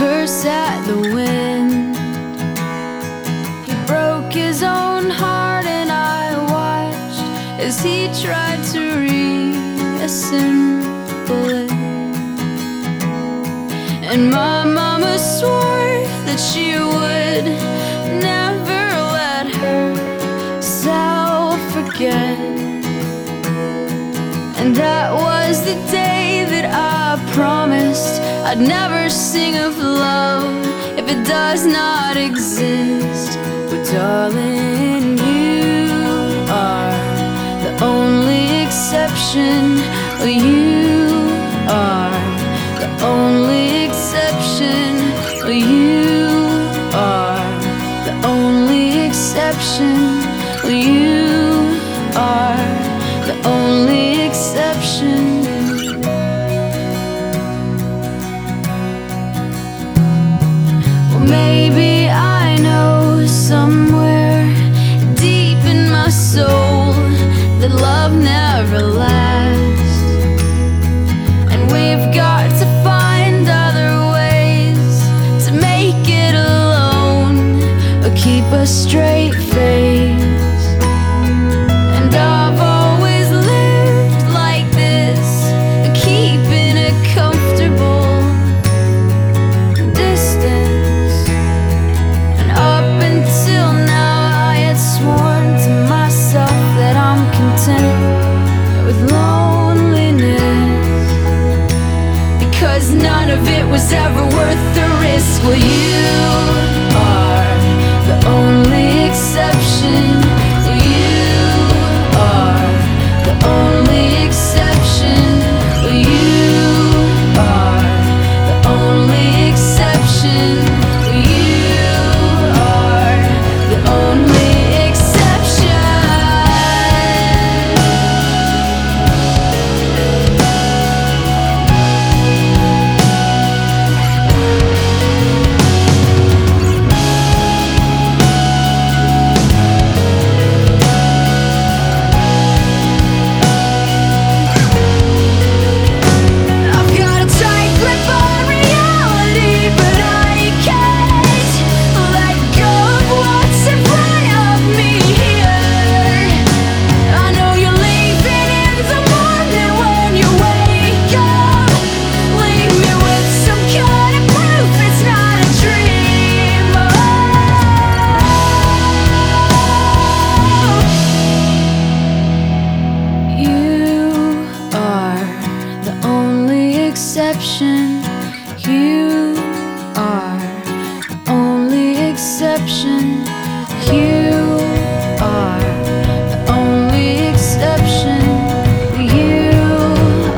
curse at the wind. He broke his own heart, and I watched as he tried to reassemble it. And my mama swore that she would never let herself forget. And that was the day that I promised I'd never sing of love if it does not exist. But darling, you are the only exception. Oh, you are the only exception. Oh, you are the only exception. Oh, you are the only exception. With loneliness. Because none of it was ever worth the risk. Well, you exception. You are the only exception. You are the only exception. You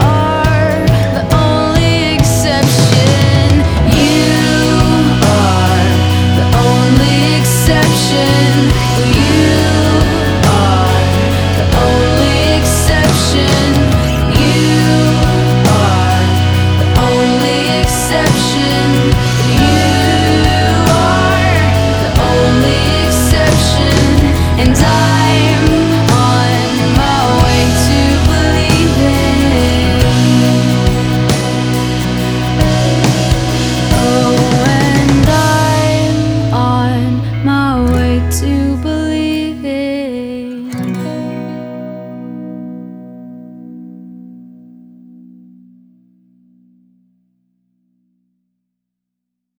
are the only exception. You are the only exception. You